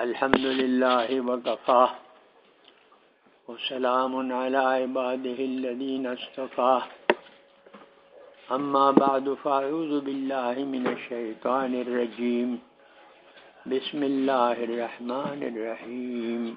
الحمد لله وكفى وسلام على عباده الذين اصطفاه أما بعد فأعوذ بالله من الشيطان الرجيم بسم الله الرحمن الرحيم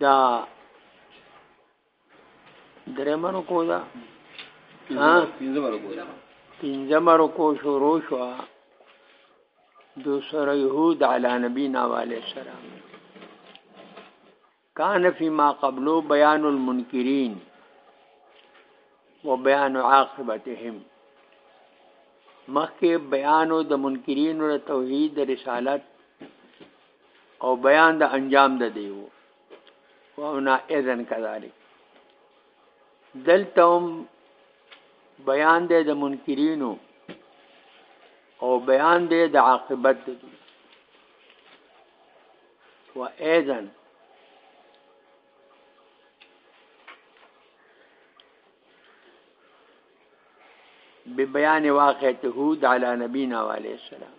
دا درېمه رکو ده پنځمه رکو شروع شوه د سره یهود علی نبینا علیه السلام کان فی ما قبلو بیان المنکرین و بیان عاقبتهم مخکې بیانو د منکرینو د توحید د رسالت او بیان د انجام د دی وو او نه اذن کذالک دلته هم بیان دی د منکرینو او بیان دی د عاقبت د دی و اذن ببيان واقعته على نبينا عليه السلام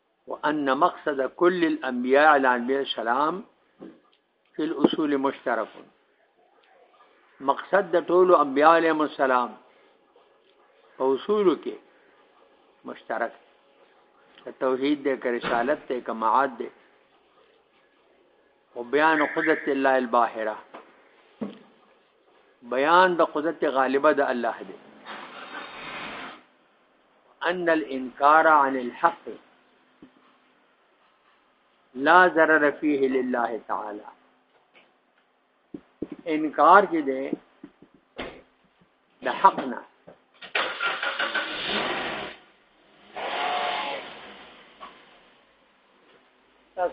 وان مقصد كل الانبياء على النبي السلام في الاصول مشترك مقصد د ټولو انبياء عليهم السلام په اصول کې مشترک توحید دې کې رسالت دې کماعات دې او بیان قدرت الله الباهره بیان د قدرت غالبه د الله دې ان الانکار عن الحق لا ضرر فيه لله تعالی انکار چې ده د حق نه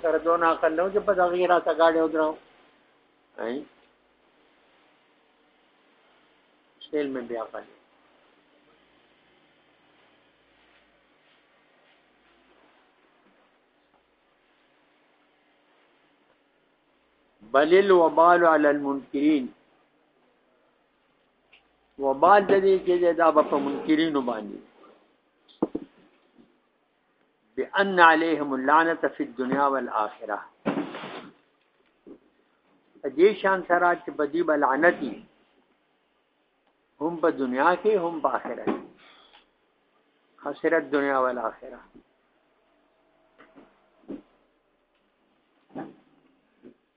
سره دونه عقل نو چې په دغه راته گاډي ودرو اي شیل مې بیا پالي بل الوبال على المنكرين وبال د دې چې دا په منکرینو باندې بان عليهم اللعنه في الدنيا والاخره دې شان سره چې بدی بلعنتی هم په دنیا کې هم په آخرت خسرت دنیا او آخرت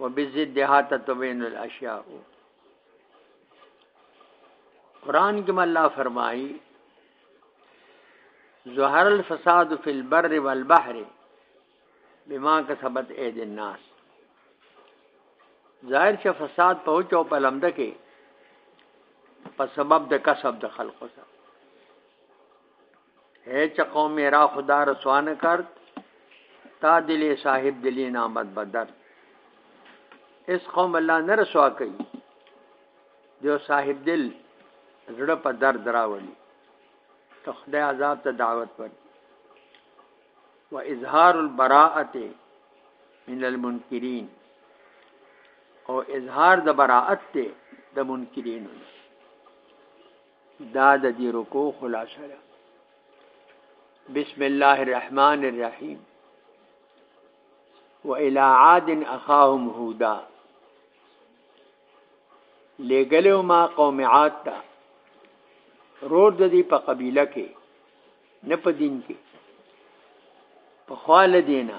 وبضدها تتبين الاشياء قران کې الله فرمایي ظهر الفساد في البر والبحر بما كسبت ايدي الناس ظاهر چې فساد په اوچو په لمده کې په سبب د کسب د خلقو سره اے چقو میرا خدا رسوا نه کرد تا دلی صاحب دلی نامت بدر اس قوم الله نه رسوا کوي دیو صاحب دل زړه په درد راولي ته خدای عذاب ته دعوت ور و اظهار البراءه من المنکرین او اظهار د براءت ته د منکرینو دا د دې رکو خلاصه ده بسم الله الرحمن الرحیم وإلى عاد أخاهم هودا لګلو ما قوم عاد ته رور د دې په قبيله کې نه په دین کې په خال دینا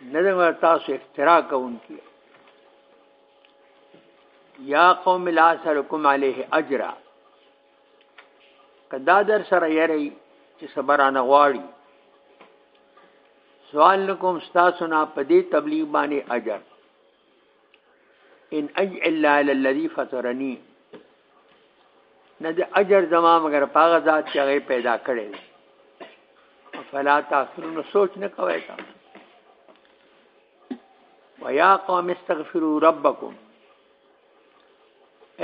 نه ده مګر تاسو افترا کوونکي یا قوم لا سرکم علیه اجرا کدا در سره یری چې صبرانه غواړي سوال نکوم تاسو نه په دې تبلیغ باندې اجر ان اج الا على الذي فطرني نه د اجر زما مگر پاغه ذات چې هغه پیدا کړي فلا تاخرون سوچ نه کوي تا ويا قوم استغفروا ربكم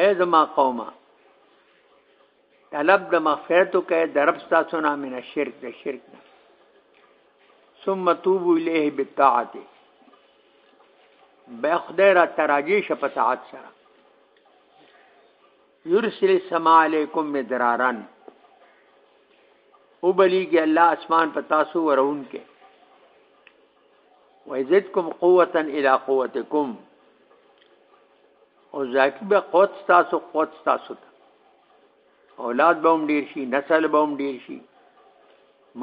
اے زما قومه طلب د مغفرت کوي د رب تاسو نه من شرک د شرک نه ثم توبو الیه بالطاعت به خدای را تراجی شه په طاعت سره یرسل السما علیکم مدرارن او بلیږي الله اسمان په تاسو ورون کې ويزدكم قوة الى قوتكم او زیاتی به قوت تاسو قوت تاسو ته اولاد به هم ډیر شي نسل به هم ډیر شي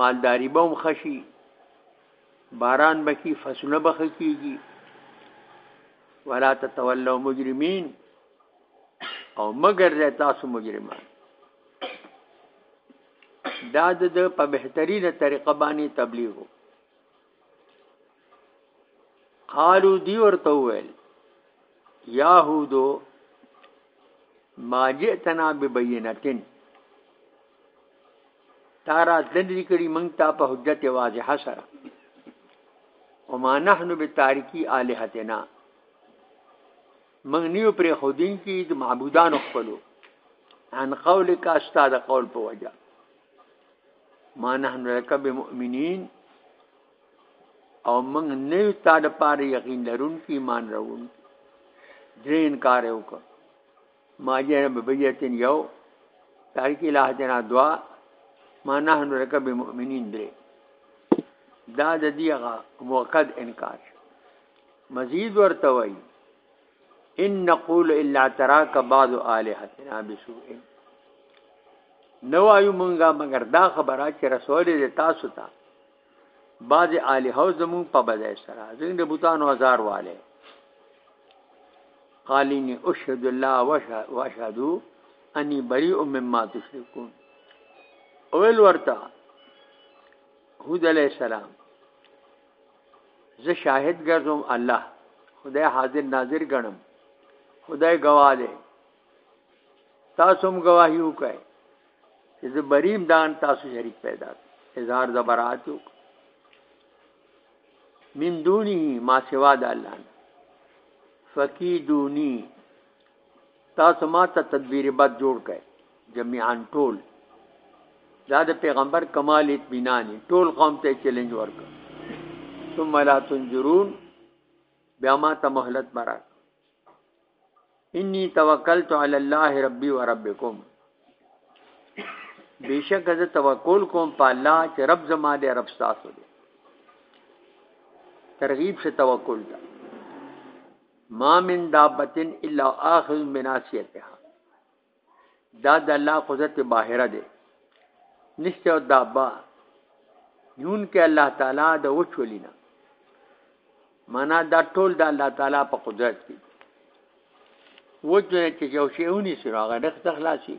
مالداری به هم خشي باران به کی فصلونه به کیږي ولا تتولوا مجرمين او مگر زه تاسو مجرمان دا د په بهترینه طریقه باندې تبلیغ وکړي قالو دی ورته ویل یاهودو ما جئتنا ببینتن تارا دندې کړي مونږ ته په حجت واضح سره وما نحن بتارکی الہتنا مونږ نیو پر خودین کې د معبودان خپلو عن قولک استاد قول په وجه ما نحن لك بمؤمنين او موږ نه یو تا د پاره یقین لرون کې ایمان راوون درې انکار یو کو ما جن ببیتن یو تاریخ الہ جنا دعا ما نحن لك بمؤمنين درې دا د دیغه موقد انکار مزید ورته وایي ان نقول الا تراك بعض الهتنا بسوء نو ایو مونږه مگر دا خبره چې رسول دې تاسو ته بعض الهو زمون په بدای سره زنګ د بوتانو هزار والے قالینی اشهد الله واشهدو انی بریء مما تشركون اول ورته هود علیہ السلام زه شاهد ګرځوم الله خدای حاضر ناظر ګڼم خدای گواه دی تاسو هم گواهی وکړئ چې زه بریم دان تاسو شریک پیدا اظهار د برات وک من دونه ما سوا د الله فقیدونی تاسو ما ته تدبیر بد جوړ کړئ جميعا ټول دا د پیغمبر کمال اطمینان ټول قوم ته چیلنج ورکړ ثم لا تنظرون بیا ما ته مهلت برات انی توکلت علی الله ربی و ربکم بیشک زه توکل کوم په الله چې رب زما دې رب تاسو دې ترغیب شه توکل ته ما من دابت الا اخذ بناسیتها دا د الله قدرت باهره ده نشته او دابا نیون کې الله تعالی د وچولینا معنا دا ټول د الله تعالی په قدرت کې وجه چې یو شی ونی سره هغه د خلاصي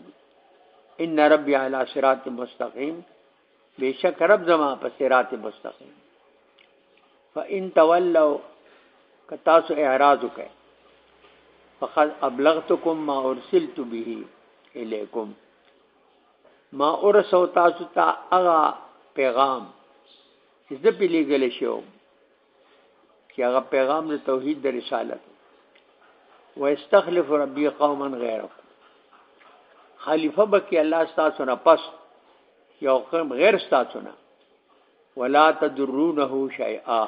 ان ربي على صراط مستقيم بیشک رب زما په صراط مستقیم فان تولوا کتاسو اعراض وکړي فقد ابلغتكم ما ارسلت به الیکم ما ارسو تاسو ته اغا پیغام زه پیلی گلی شو چې هغه پیغام د توحید د رسالت واستخلف ربي قوما غیره خلیفہ بکی الله تاسو نه پس یو قوم غیر تاسو نه ولا تدرونه شیئا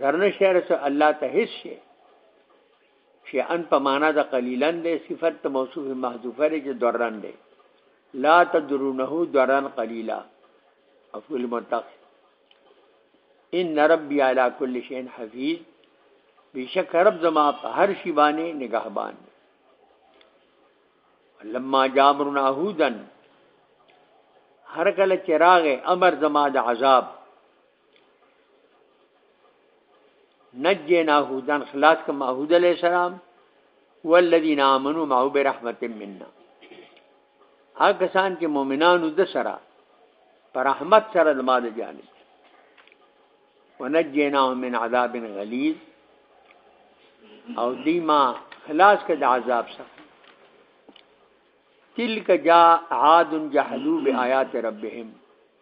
زرنه شعر سره الله ته هیڅ شي شي ان په معنا د قلیلن دی صفت ته موصوف محذوفه لري چې درن دی لا تدرونه درن قلیلا افعل متق ان ربی علی کل شیء حفیظ بیشک رب زما په هر شی باندې نگهبان دی لما جامرنا هودن هر کله چراغ امر زما د عذاب نجینا هودن خلاص کما هود علیہ السلام والذین آمنوا معه برحمت منا هغه کسان چې مؤمنانو د سره پر رحمت سره د مال جانب ونجیناهم من عذاب غلیظ او دیما خلاص کړه د عذاب څخه تلک جا عاد جحدو بآیات ربهم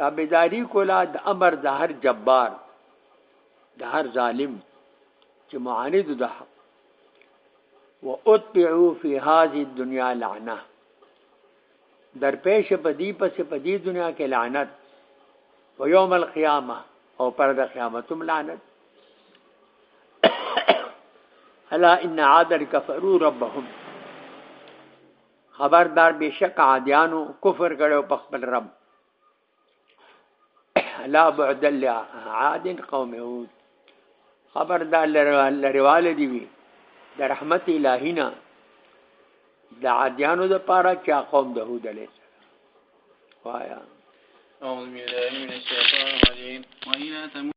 تابعداري کوله د امر د هر جبار د هر ظالم چې معاند د حق واتبعوا فی هذه الدنيا لعنه در پیش په دی پس په دی دنیا کې لعنت و یوم القیامه او پر د قیامتم لعنت الا ان عاد كفروا ربهم خبردار بشک عادیانو کفر کړو په خپل رب لا بعد لعاد قوم هود خبردار لرواله دی وی د رحمت الهینا د عادیانو د پاره چا قوم د هود علی السلام وایا اعوذ بالله من الشیطان الرجیم وإلى ثمود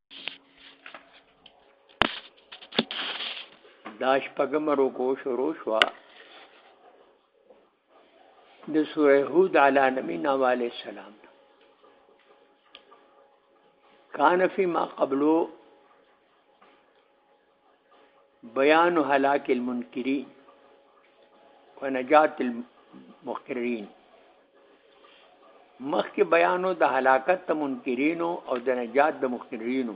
دا شپږم رکو شروع شو د سوره هود علی نبی نو علی السلام کان فی ما قبلو بیان هلاک المنکرین ونجات المقرین مخکې بیانو د هلاکت د منکرینو او د نجات د مقرینو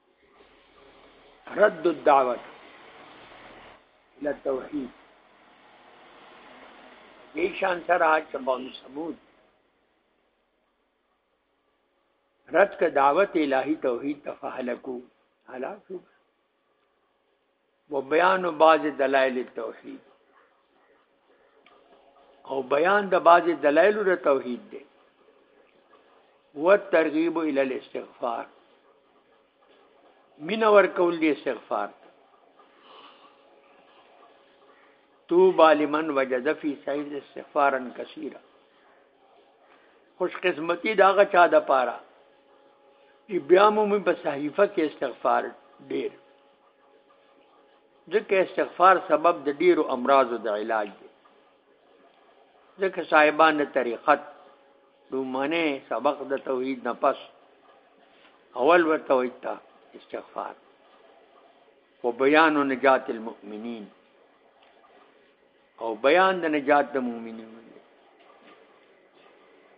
رد الدعوة إلى التوحيد دې شان سره چې قوم سمود رد ک دعوت الهی توحید تفهلکو هلاکو و بیان بعض دلائل التوحید او بیان د بعض دلائل د توحید دی و ترغیب ال الاستغفار مین ور کول دی استغفار تو بالمن وجد فی سعید استغفارا کثیرا خوش قسمتی داغه چا د پاره بیا مو په صحیفه کې استغفار ډیر ځکه استغفار سبب د ډیرو امراضو د علاج دی ځکه صاحبان د طریقت دومنه سبق د توحید نه پس اول ورته وایته استغفار و بیان نجات المؤمنین او بیان د نجات د مؤمنین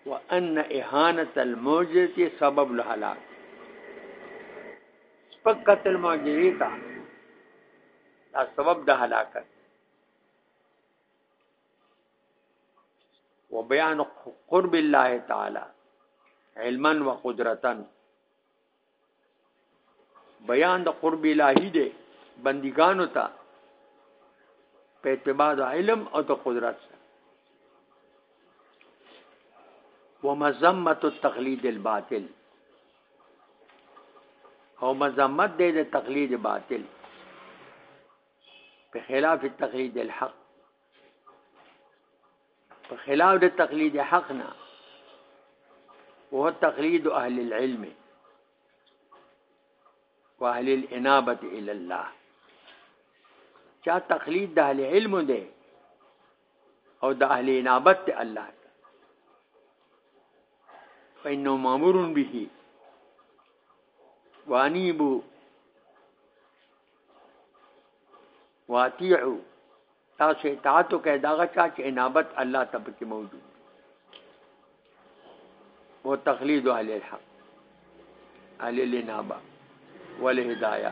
وان اهانه الموجه سبب الهلاك سپک قتل معجزه تا دا سبب د هلاکت و بیان قرب الله تعالی علما و قدرتا بیان د قرب الهی دی بندګانو ته په اعتبار د علم او د قدرت سره ومذمت التقلید الباطل او مذمت دی د تقلید باطل په خلاف تقلید الحق په خلاف د تقلید حق نه وهو تقليد أهل العلم وأهل الإنابة إلى الله چا تقليد د اهل علم دی او د اهل انابت ته الله فإنه مامور به وانيبو واتیعو تاسو اطاعت وکړئ دا غچا چې انابت الله ته پکې موجود او تقلید اهل الحق اهل الانابه والهدايه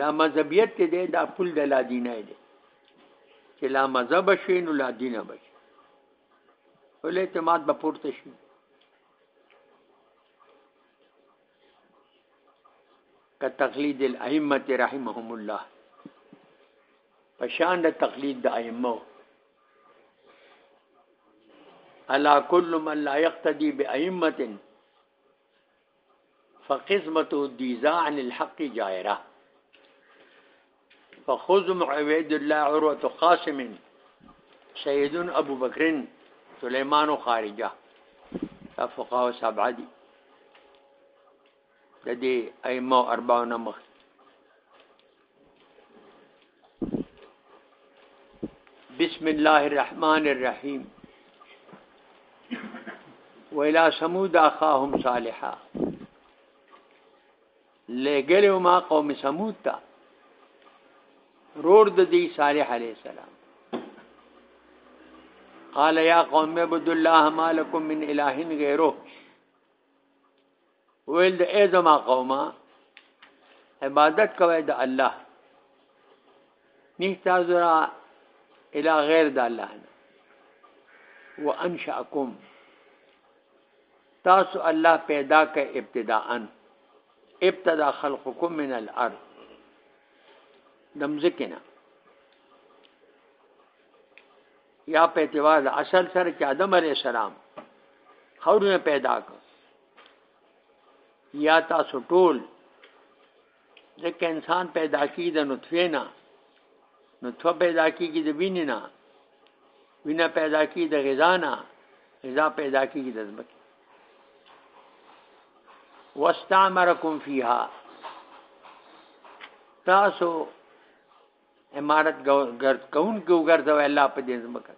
لا مذهبیت ته دی دا پل د لا دینه دی چې لا مذهب شي نو لا دینه بشي ول اعتماد به پورته شي که تقلید الائمه رحمهم الله پشان د تقلید د ائمه الا كل من لا يقتدي بائمه فقسمة الديزا عن الحق جائرة فخذ عبيد الله عروة قاسم سيد أبو بكر سليمان خارجة فقهاء سبعة دي لدي أي ائمه اربعو نمخ بسم الله الرحمن الرحيم وإلى ثمود أخاهم صالحا لګلو ما قوم سمود ته رور د دې صالح علی السلام قال یا قوم عبد الله ما لكم من اله غیره ویل د ای زما قومه عبادت کوي د الله نه تاسو را اله غیر د الله نه وانشاکم تاسو الله پیدا کړ ابتداء ابتدا خلقکم من الارض دمزکنا یا په اعتبار د اصل سره چې آدم علی السلام خورونه پیدا کړ یا تاسو ټول ځکه انسان پیدا کی د نطفه نه نطفه پیدا کیږي د وینې نه وینه پیدا کیږي د غذا نه غذا پیدا کیږي د ځمکې واستعمرکم فیها تاسو امارت ګرد کون کې وګرځوي الله په دې زمکه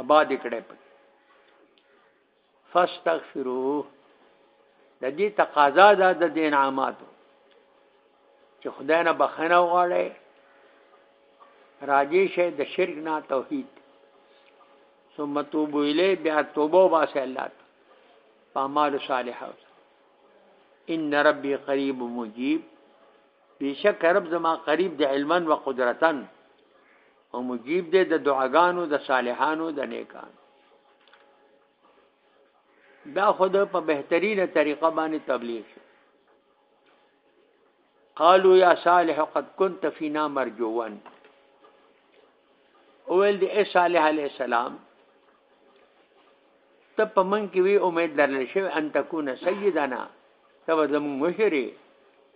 آباد کړي په فاستغفروه د دې تقاضا ده د دین عاماتو چې خدای نه بخنه وغواړي راجی شه د شرک نه توحید ثم توبو الی بیا توبه واسه الله په اعمال صالحه ان ربی قریب مجیب بېشکه رب زما قریب دی علما و قدرتا او مجیب دی د دعاګانو د صالحانو د نیکانو دا خود په بهترینه طریقه باندې تبلیغ شو قالوا يا صالح قد كنت فينا مرجوا اول دې اے صالح علی السلام ته په من کې وی امید درل شوی ان تکونه سیدنا ته زموږ مشري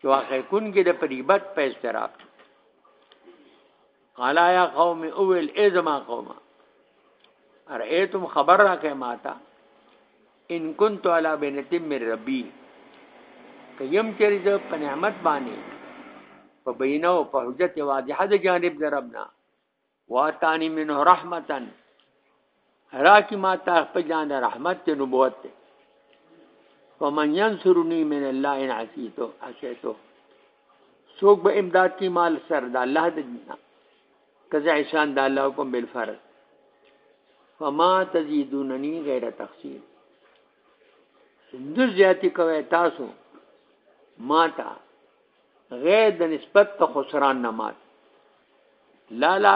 چې واقع کون کې د پریبت په استراق قال یا قوم اول ازما قوم ارئیتم خبر را کې ماتا ان كنت على بنتم من ربي کيم چری ز په نعمت باندې په بینه او په حجت واضحه د جانب دربنا واتانی منه رحمتن راکی ما تا خپل جان د رحمت ته نبوت ته فمن ينصرني من الله ان عصيته عصيته څوک به امداد کی مال سر د الله د جنا کزه عشان د الله کوم بل فرض فما تزيدونني غیر تخسير د زیاتی کوي تاسو ماتا غیر د نسبت ته خسران نه مات لالا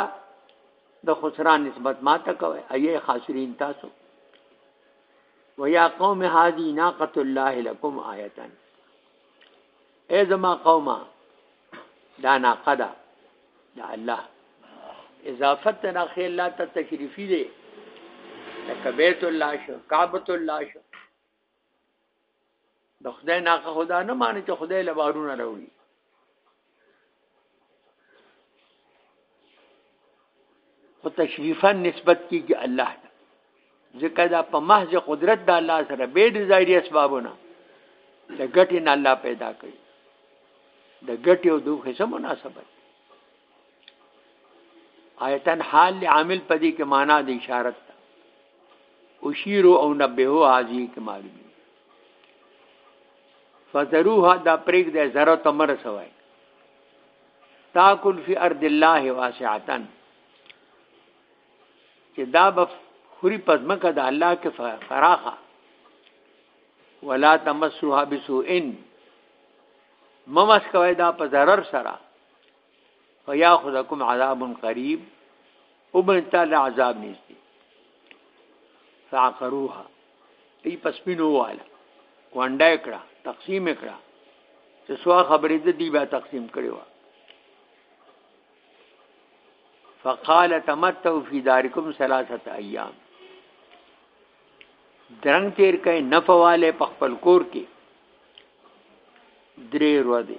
د خسران نسبت ما ته کوي اي خاسرین تاسو ويا قوم هذه ناقه الله لكم آیه اي زما قومه دا ناقه ده د الله اضافت ته راخې الله ته تشریفي دی لکه بیت الله شو کعبۃ الله شو د خدای نه خدا نه معنی چې خدای له بارونه راوړي او تشریفا نسبت کیږي الله ته ځکه دا په محض قدرت د الله سره به د ظاهري اسبابونه د ګټې نه الله پیدا کوي د ګټې او دوه څه مناسبت آیتن حال لعامل په دې کې معنا د اشارت ده اشیر او نبه هذه کې معلومي فذروها دا پریک د زره تمر سوای تاکل فی ارض الله واسعتن چې دا به خوري پزمکه د الله کې فراخه ولا تمسوها بسوء ممس کوي دا په ضرر سره فیاخذکم عذاب قریب او بن تعالی عذاب نږدې فعقروها ای پسپینو والا وانډه کړه تقسیم کړه چې سوا خبرې د دی بیا تقسیم کړي وا فقال تمتعوا في داركم ثلاثه ايام درنګ تیر کای نفواله په خپل کور کې درې ورځې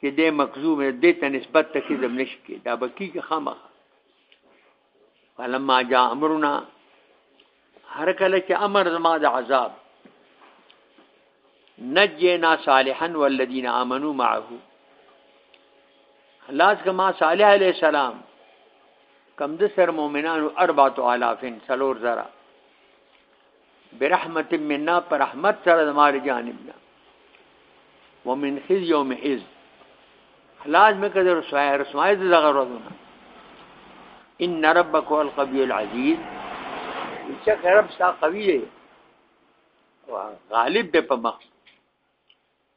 چې د مکذوب دې ته نسبت ته کذب نشي کې دا بکی کې خامخ فلما جاء امرنا هر کله چې امر زما د عذاب نجینا صالحا والذین آمنوا معه خلاص کما صالح علیہ السلام کم د سر مؤمنانو 4000 سلور زرا برحمت منا پر رحمت سره د مال جانب نه ومن خزي يوم اذ خلاص مې کړه رسوای رسوای د دغه ورځونه ان ربک هو القوی العزیز چې رب ستا قوی دی غالب دی په مخ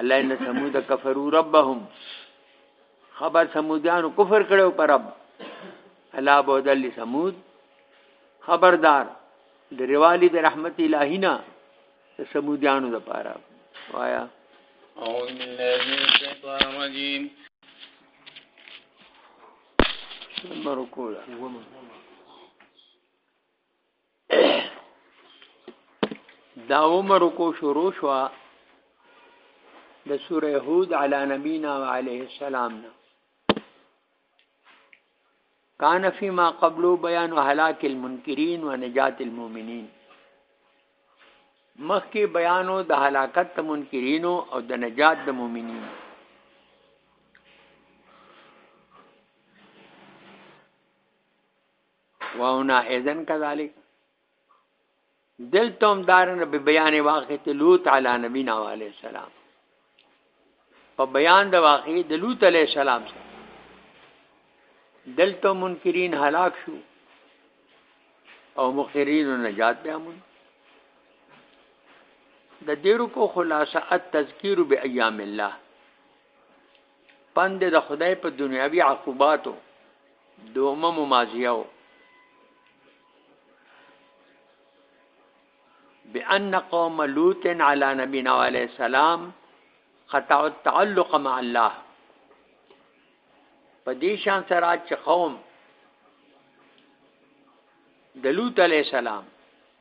الله ان ثمود کفروا ربهم خبر ثمودیانو کفر کړو پر رب الا بودل ثمود خبردار د روالی د رحمت الهینا ثمودیانو د پاره وایا اعوذ بالله من الشیطان الرجیم مرکولا دا عمر کو شروع شو د سوره هود علی نبینا علیه السلام نه کان فيما قبلو بیان هلاك المنکرین و نجات المؤمنین مخکې بیانو د هلاکت د منکرینو او د نجات د مؤمنینو وهنا اذن كذلك دلتم دارن ببيان واقع لوط على نبينا عليه السلام په بیان د واقع د لوط عليه السلام سره دلته منکرین هلاک شو او مخرین نجات بیا مون د دیرو کو خلاصه التذکیر بایام الله پند د خدای په دنیاوی عقوباتو د امم ماضیو بأن قوم لوط على نبينا عليه السلام قطعوا التعلق مع الله په دې شان سره چې قوم د لوط عليه السلام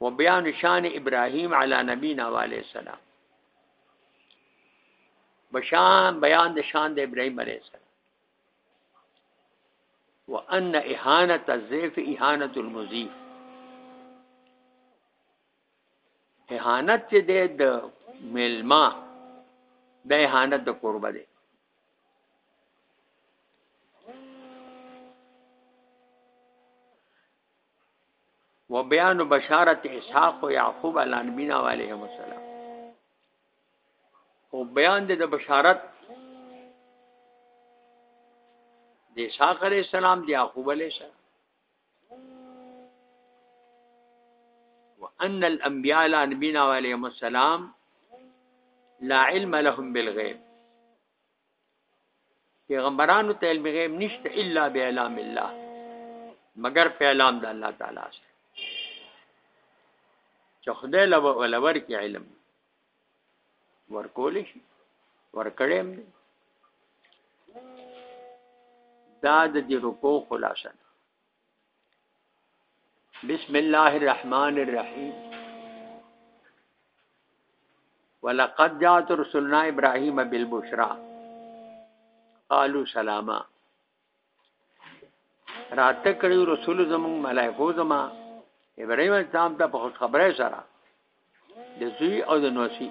و بیان شان ابراهیم علی نبینا و علیه السلام بشان بیان د شان د ابراهیم علیه السلام وان اهانه الضيف اهانه المضيف اهانت چې د ملما د اهانت د قربه ده و بیان بشارت اسحاق و یعقوب علی نبینا و علیهم السلام او بیان د بشارت د اسحاق علی السلام د یعقوب علی السلام وان الانبیاء علی نبینا و علیهم السلام لا علم لهم بالغیب پیغمبرانو ته علم غیب نشته الا بعلم الله مگر په اعلان د الله تعالی سره چې خدای له ولور کې علم ورکول شي ورکړې هم دا د دې رکو خلاصه بسم الله الرحمن الرحیم ولقد جاءت رسلنا ابراهيم بالبشرى قالوا سلاما راته کړي رسول زمون ملائکو زما ابراهيم اسلام ته په خبره سره د زوی او د نوسی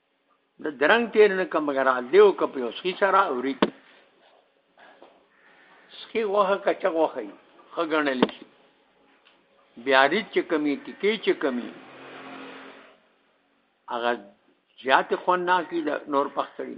د درنګ تیر نه کم بغیر دیو کپ یو سخی سره اوري سخی وخه کچا وخه خګنل شي بیا دې چې کمی ټکی چې کمی هغه زیات خون نه کی د نور پخ کړی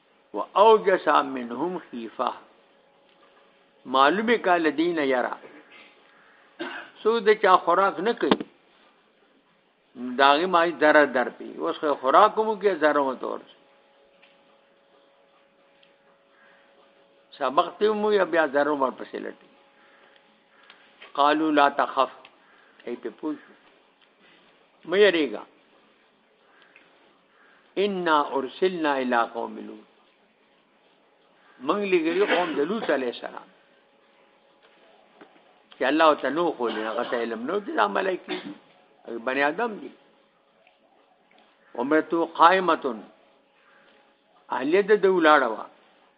واوجس منهم خيفه معلومه کال دین یرا سو د چا خوراک نه کوي داغه مای ضرر در پی اوس خوراک مو کې ضرر مو تور سبق ته مو یا بیا ضرر ور پسې لټي قالو لا تخف ای په پوښ مې یریګا ان ارسلنا الى قوم لوط موږ لګري قوم د لوط عليه السلام چې الله تعالی نو خو له هغه علم نو دي ملایکی بني آدم دي عمرته قائمه اهلیت د ولاړه وا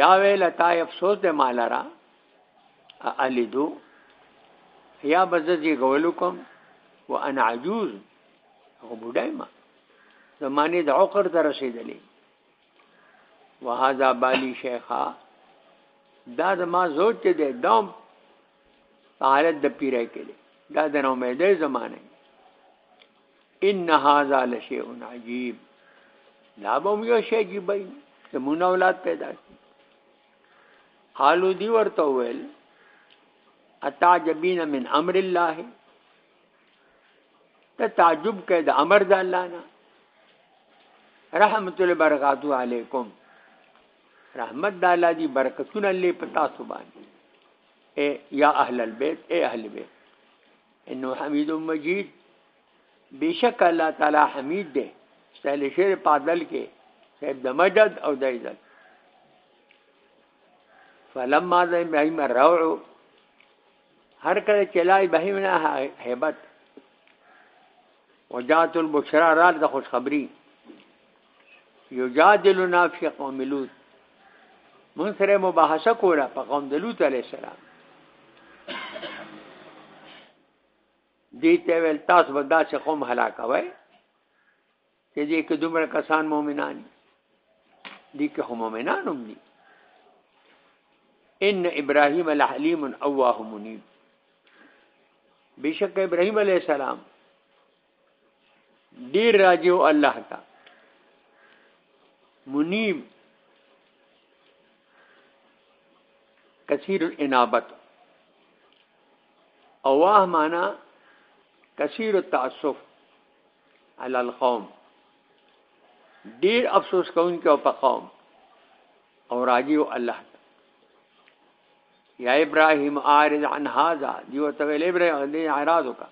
یا ویل تا افسوس د مالرا الیدو یا بززی غول کوم وانا عجوز هو بډای ما زمانه د عقر ته رسیدلې وهذا بالی شیخا دا زما زوج ته دی دام حالت د پیره کې دا د نومیدې زمانه ان هذا لشيء عجيب دا به یو شی عجیب وي زمون اولاد پیدا شي قالو دی ورته ویل اتعجبین من امر الله ته تعجب کوي د امر د الله نه رحمت الله برکاتو علیکم رحمت د الله دی برکتونه لې پتا سبحان اے یا اهل البيت اے اهل بیت انه حمید مجید بشک الله تعالی حمید دی ستایل شوی په عدل کې صاحب د مدد او د عزت فلما ذا ابراهيم الروع هر کله چې لا ابراهيم نه hebat وجات البشرا را د خوشخبری یجادلنا فی قوم لوط مون سره مباحثه کوله په قوم د لوط علی السلام دې ته ول تاسو به دا چې قوم هلاکوي چې دې کې دومره کسان مؤمنان دي کې هم مؤمنان هم دي ان ابراهيم لحليم اواه منيب بشک ابراهيم عليه السلام ډیر راجو الله تا منیب کثیر الانابت اواه معنا کثیر التعصف علی القوم ډیر افسوس کوونکی او په قوم او راجیو الله یا ابراهیم اعرض عن هذا دیو ته ویل ابراهیم دې اعراض وکړه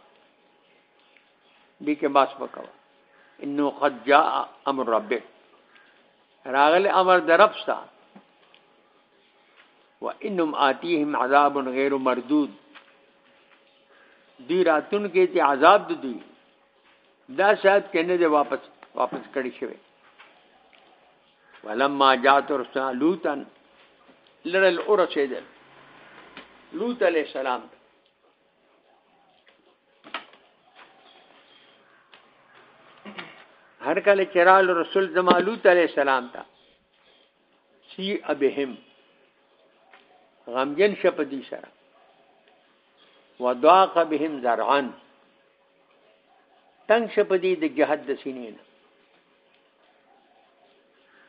دې کې باس وکاو انه قد جاء امر ربک راغل امر درب ستا وانهم آتيهم عذاب غیر مردود دی راتون کې چې عذاب د دوی دا شاید کنه دې واپس واپس کړی شوی ولما جاءت رسول لوطا لرل اورسیدل لوط علیہ السلام هر کله چې رال رسول د مالوت علی السلام ته سی ابهم غمجن شپ دي سره وضاق بهم زرعن تنگ شپ دي د جهاد د سینې نه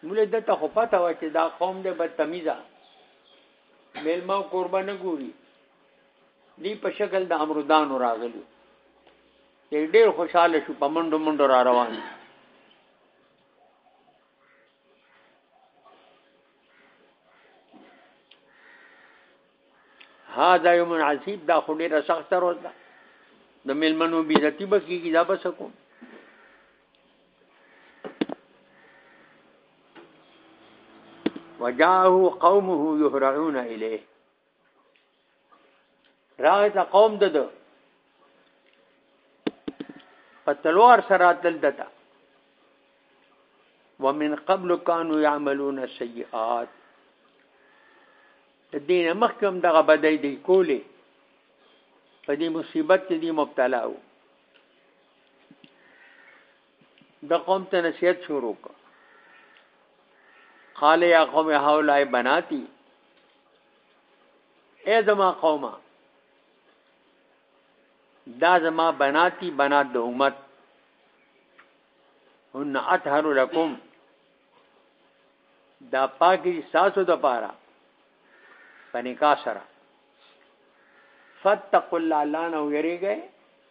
مولا دته خو پته و چې دا قوم د بدتمیزه ملما قربانه ګوري دی په شکل د امرودانو راغلی دی ډیر خوشاله شو په منډو منډو را روان دی هاذا یوم عصیب دا خو ډیره سخت روز ده د ملمنو بی عزتی به کیږي دا بس کوم وجاءه قومه يهرعون الیه راغی ته قوم د ده په تلوار سره تل دته ومن قبل كانوا يعملون سيئات د دین مخکم دغه بدای دی کولی په دې مصیبت کې دی مبتلا وو د قوم ته نصیحت شروع کړ قال یا قوم هؤلاء بناتی اے زما قومه دا زما بناتی بنات د امت هن اطهر لكم دا پاکی ساسو د پاره پنیکا سره فتق الله لانه ویریږي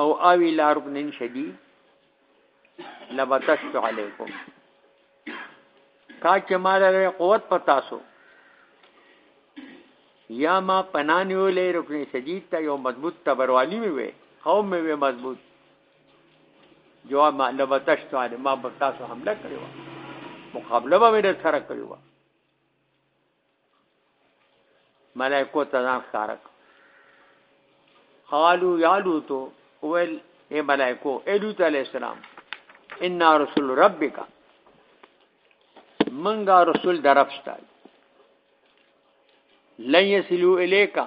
او اوی لا رکن شدی لبتش علیکم کا چې مال لري قوت پتا سو یا ما پنانیو لې رکن شدید ته یو مضبوط تبروالی می وي قوم می وي مضبوط جواب ما لبتش علی ما پتا سو حمله کړو مقابله به مې سره کړو ملائکو ته ځان ښکارک قالو یا لوتو ویل اے ملائکو اے لوت علی السلام ان رسول ربک منګه رسول درفشتا لن یسلو الیکا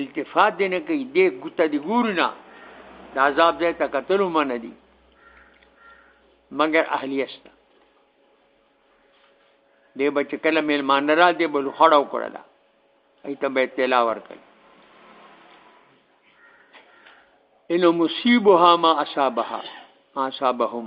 التفات دې نه کوي دې ګوته دې ګوري نه د عذاب ځای ته کتلو منه دي مګر اهلیه شته دې بچ کله میلمان را دې بل خړه وکړه دا ایته به تلا ورکړ ان مصیبها ما اصابها ما اصابهم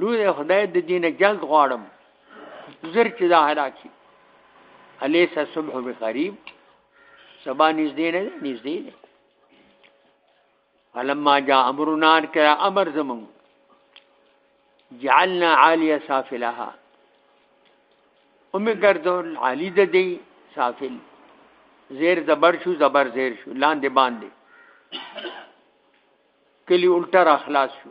لوی خدای د دینه جلد غواړم زر چې دا هلاک شي الیس صبح بقریب سبا نږدې نه نږدې نه فلما جاء امرنا کړه امر زمون جعلنا عاليه سافلها امي ګرځول عالی د دی سافل زیر زبر شو زبر زیر شو لاندې باندې کلی الټا را خلاص شو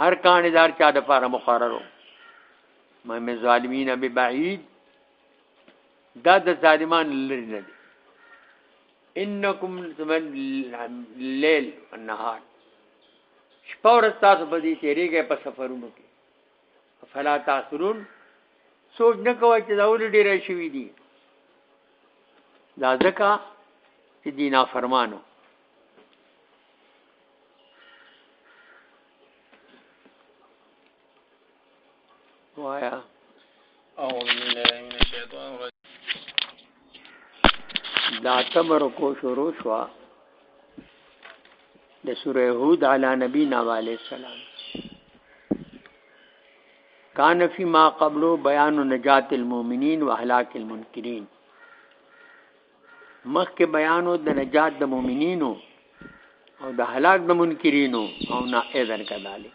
هر کانې دار چا د پاره مقررو ما مې ظالمین به بعید دا د ظالمان لري نه دي انکم من لیل النهار شپه ورځ تاسو په دې تیریږئ په سفرونو کې فلا تعقلون سوچ نه کوئ چې دا ولې ډېر شوي دي دا ځکه چې دي نافرمانو وایا اعوذ بالله من الشیطان الرجیم دا تمر کو شروع شوا د سوره هود علی نبی نواله السلام کان فی ما قبلو بیان نجات المؤمنین و هلاک المنکرین مخکې بیانو د نجات د مؤمنینو او د هلاک د منکرینو او نه اذن کذالک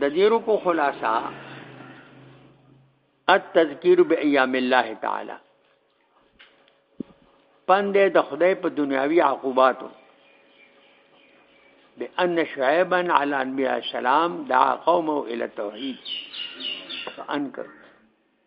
د دې رکو خلاصہ التذکیر بایام الله تعالی پندې د خدای په دنیاوی عقوباتو بان شعیبا علی انبیاء السلام دعا قومه الی التوحید فانکر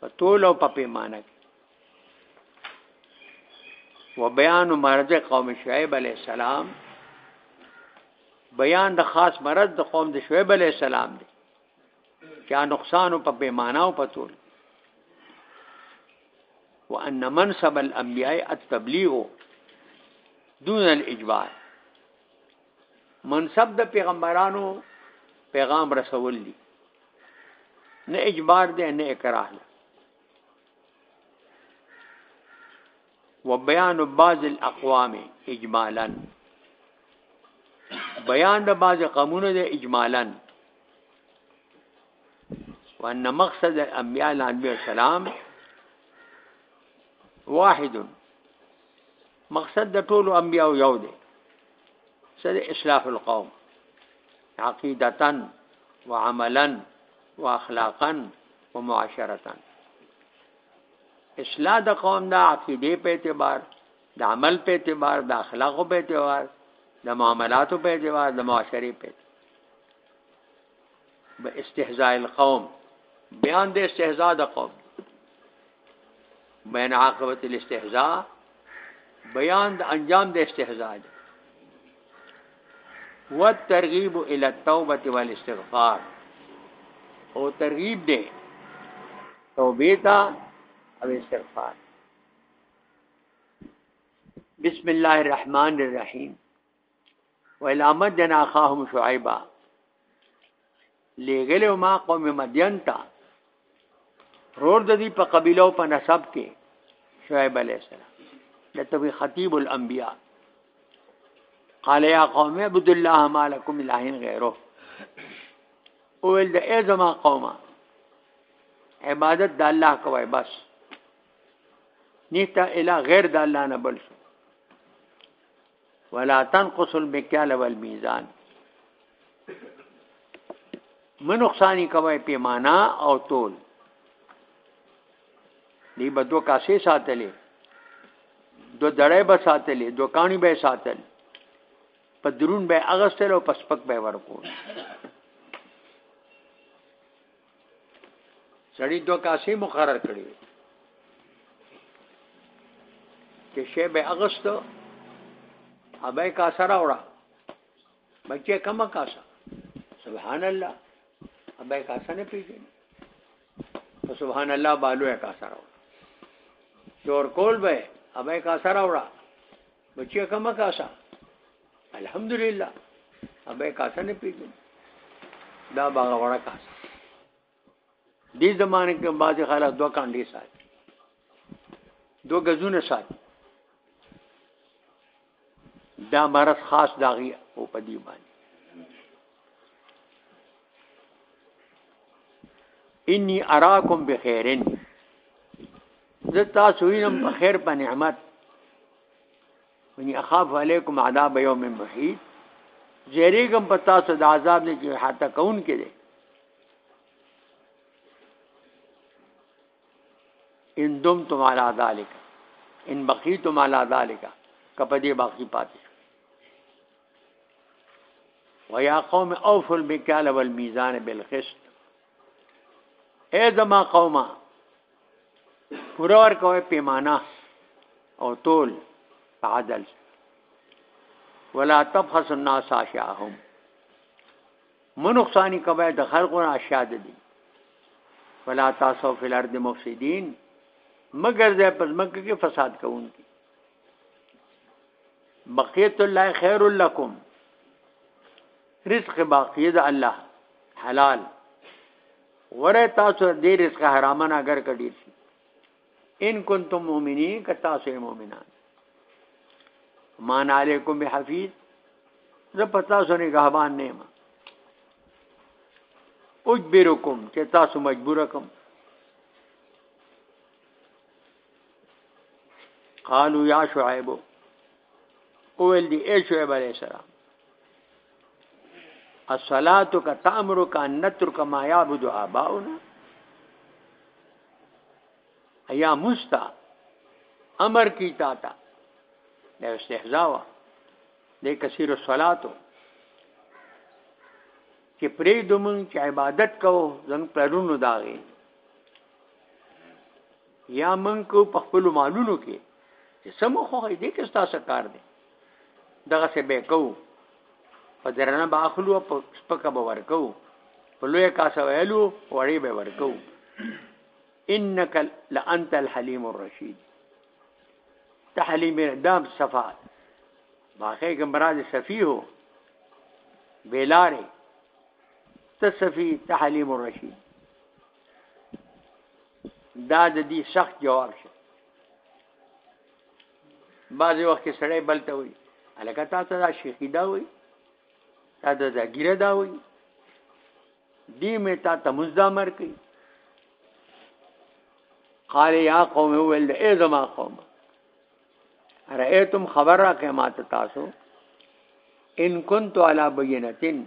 په تول او په پیمانه کې و بیان مرض قوم شعیب علی السلام بیان د خاص مرض د قوم د شعیب علی السلام دی چې نقصان په پیمانه او په تول وان منصب الانبیاء التبلیغ دون الاجبار منصب د پیغمبرانو پیغام رسول دي نه اجبار دی نه اکراه ده وبيان بعض الاقوام اجمالا بیان د بعض قومونو د اجمالا وان مقصد الانبیاء علیهم السلام واحد مقصد د ټولو انبیاء یو دی سره اصلاح القوم عقیدتا وعملا واخلاقا ومعاشرتا اصلاح د قوم د عقیده په اعتبار د عمل په اعتبار د اخلاق په اعتبار د معاملاتو په اعتبار د معاشري په به استهزاء القوم بیان د استهزاء د قوم بین عاقبت الاستهزاء بیان د انجام د استهزاء دی والترغیب الى التوبه والاستغفار او ترغیب دی توبه تا او استغفار بسم الله الرحمن الرحیم ویل امدنا خاهم شعیبا لګل ما قوم مدین تا رور د دې په قبيله او په نسب کې شعیب علی السلام دته وی خطیب الانبیاء قال یا قوم عبد الله ما لكم اله غیره اول د ای زما قومه عبادت د الله کوي بس نیتا اله غیر د الله نه بل شو ولا تنقص المكيال والميزان من نقصانی کوي پیمانه او تول دی به دو کاسې ساتلې دو دړې به ساتلې دو کانی به ساتل په درون به اغستل او پسپک به ورکو سړی دوه کاسې مقرر کړی وي چې شی به اغستو ابه کاسه راوړه بچې کم کاسه سبحان الله ابه کاسه نه پیژني سبحان الله بالو کاسه راوړه چور کول به ابه کاسه راوړه بچی کما کاسا الحمدلله ابه کاسا نه پیږي دا باغ وړه کاسا دې زمانه کې بعض خلک دوه کانډې ساتي دوه غزونه ساتي دا مرض خاص داغي او په دې باندې انی اراکم بخیرن زه تاسو وینم په خیر په نعمت ونی اخاف علیکم عذاب یوم محیط زیریګم په تاسو د عذاب نه چې حتی کون کې دي ان دم تم علی ذالک ان بقیتم علی ذالک کپه دې باقی پاتې ويا قوم اوفوا المكيال والميزان بالقسط اے زما قومه پوره ورکوي پیمانه او تول عدل ولا تبخس الناس اشیاءهم من نقصانی کوي د خلقونه اشیاء دي ولا تاسو فی الارض مفسدین مگر زه پس مکه کې فساد کوونکی بقیت الله خیر لکم رزق باقی د الله حلال غره تاسو دې رزق حرامه نه اگر کډی شي ان کنتم مؤمنین که تاسو مؤمنان مان علیکم بحفیظ زه پتا سو نگهبان نه ما اجبرکم چې تاسو مجبور کوم قالوا یا شعیب اول دی ای شعیب علیہ السلام الصلاه کا تامر کا نتر کا ما یعبد اباؤنا ایا مستا امر کی تا تا د استهزاء وا د کثیر الصلاه چې پرې دومن چې عبادت کوو زموږ پرونو داغي یا من کو په خپل مالونو کې چې سمو خو دې کې ستاسو کار دی دغه سه به کو په درنه به اخلو په سپکه به ورکو په لوی کاسه ویلو وړي به ورکو انك لانت الحليم الرشيد ته حلیم دام صفا باقی کې مراد صفی هو بیلاره ته صفی ته حلیم الرشید دا د دې سخت جواب شو بعضې وخت کې سړی بل ته وایي هلکه تا ته دا شیخي دا وایي تا ته دا ګیره دا وایي دې مې تا ته مونځ دا امر کوي قال یا قوم ویل ای زما قوم رأیتم خبر را که ما ته تاسو ان كنت على بينتين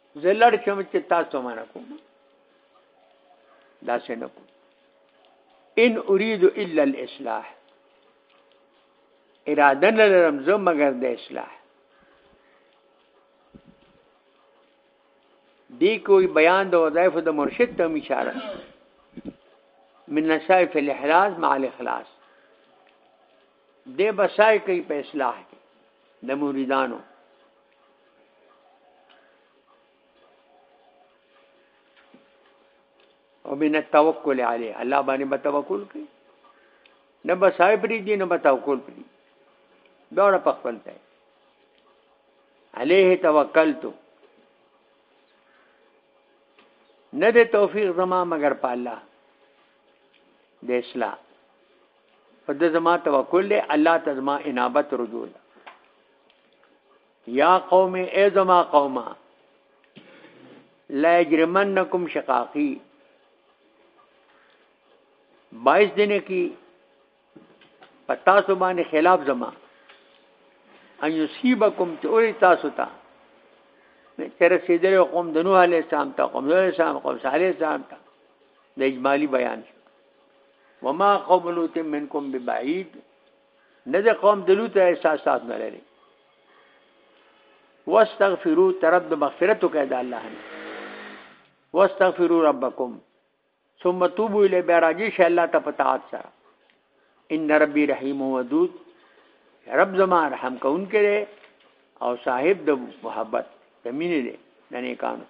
زه لړ شم چې تاسو معنا کوم دا څه نه کوم ان اريد الا الاصلاح اراده نه لرم زه مگر د اصلاح دی کوئی بیان د وظایف د مرشد ته اشاره من نصائف الاحراز مع الاخلاص دې بسای کوي په اصلاح کې د مریدانو او من التوکل علی الله باندې به توکل کوي نه به صاحب ری دي نه به توکل کوي داړه په خپل ته علیه توکلت نه د توفیق زما مگر په الله د اسلام په د زما توکل دی الله ته زما انابت رجوع ده یا قوم ای زما قومه لا یجرمنکم شقاقی باعث دینه کی پتا سو باندې خلاف زما ان یصيبکم چې اوري تاسو ته چې رسیدل قوم د نوح علی السلام ته قوم نوح علی السلام قوم صالح علی السلام ته د اجمالی بیان شو وما قوم لوط منکم ببعید نه د قوم د لوط احساسات نه لري واستغفروا ترب مغفرت وکړه د الله نه واستغفروا ربکم ثم توبوا الی براجی ش الله ته پتاعت سره ان ربی رحیم ودود رب زما رحم کون کړي او صاحب د محبت تمینه دي د نیکانو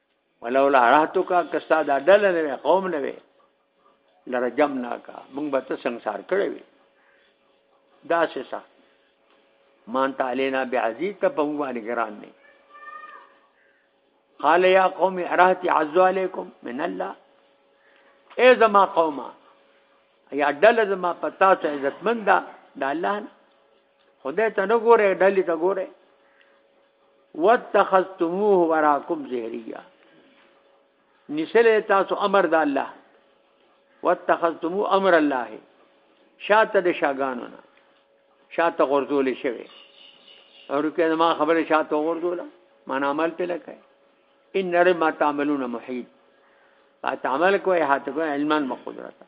ولولا راتوکا کستا دا ډله نه وي قوم نه وي لرجم ناکا موږ به ته سنگسار کړی وي دا څه سخت مان تعالی نه بیا عزیز ته په موږ باندې ګران نه قال یا قوم ارهتی عز علیکم من الله اے زما قومه یا ډله زما پتا ته عزتمند ده د الله نه خدای ته نه ګوره ډلې ته ګوره واتخذتموه وراکم زهریا نسله تاسو امر د الله واتخذتمو امر الله شاته د شاګانو نه شاته غرزول شوی او کله ما خبره شاته غرزول معنا عمل په لکه ان نر ما تعملون محیط تعمل کوی هاته کوی علمان مقدرت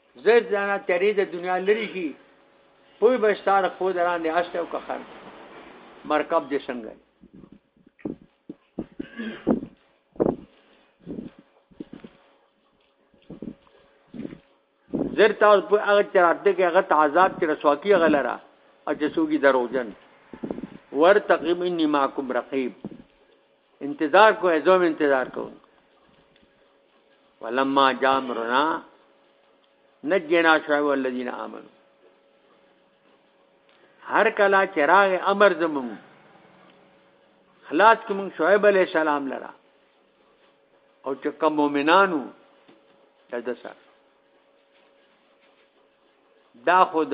زید زانا تری د دنیا لری شي پوی به ستاره خو دران دي استه او کخر مرکب دې څنګه زر تاسو په هغه چرته کې هغه عذاب کې رسوا کی غلرا او چې سوګي دروژن ور تقیم انی ماکم رقیب انتظار کو ہے زوم انتظار کو ولما جامرنا نجینا شعیب الذین آمنوا هر کلا چراغ امر زمون خلاص کوم شعیب علی السلام لرا او چې کوم مؤمنانو ددسر دا خود